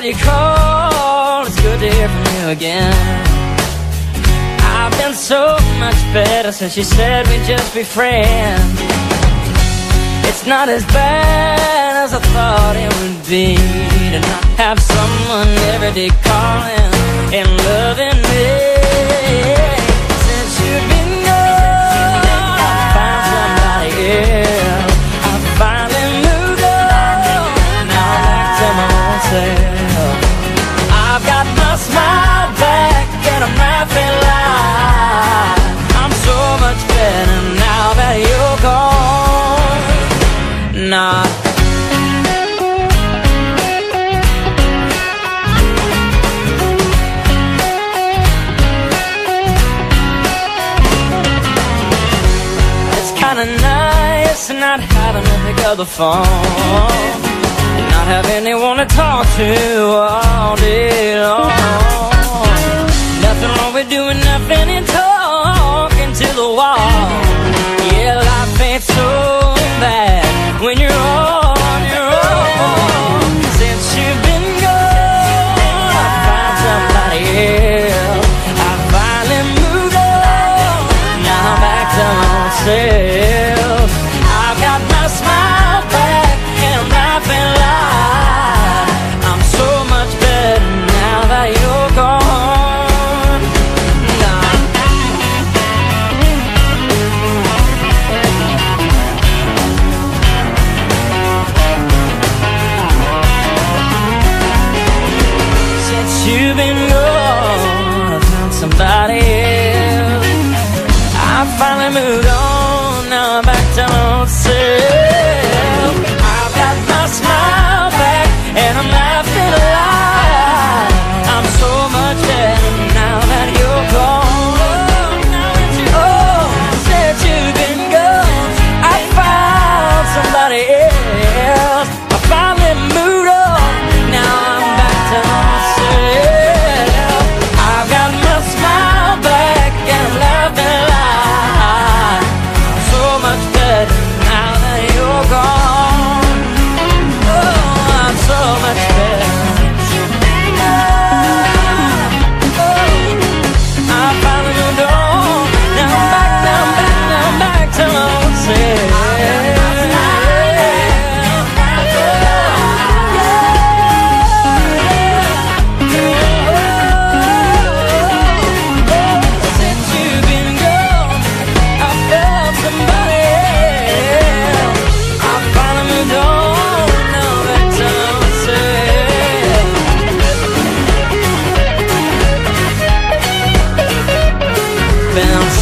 glad you called. It's good to hear from you again. I've been so much better since you said we'd just be friends. It's not as bad as I thought it would be to not have someone every day calling and loving. Not. It's kinda nice not having to pick up the phone and not have anyone to talk to myself. I've got my smile back and I'm laughing loud. I'm so much better now that you're gone. Nah. Since you've been gone, I found somebody else. I finally moved on, myself. bounce.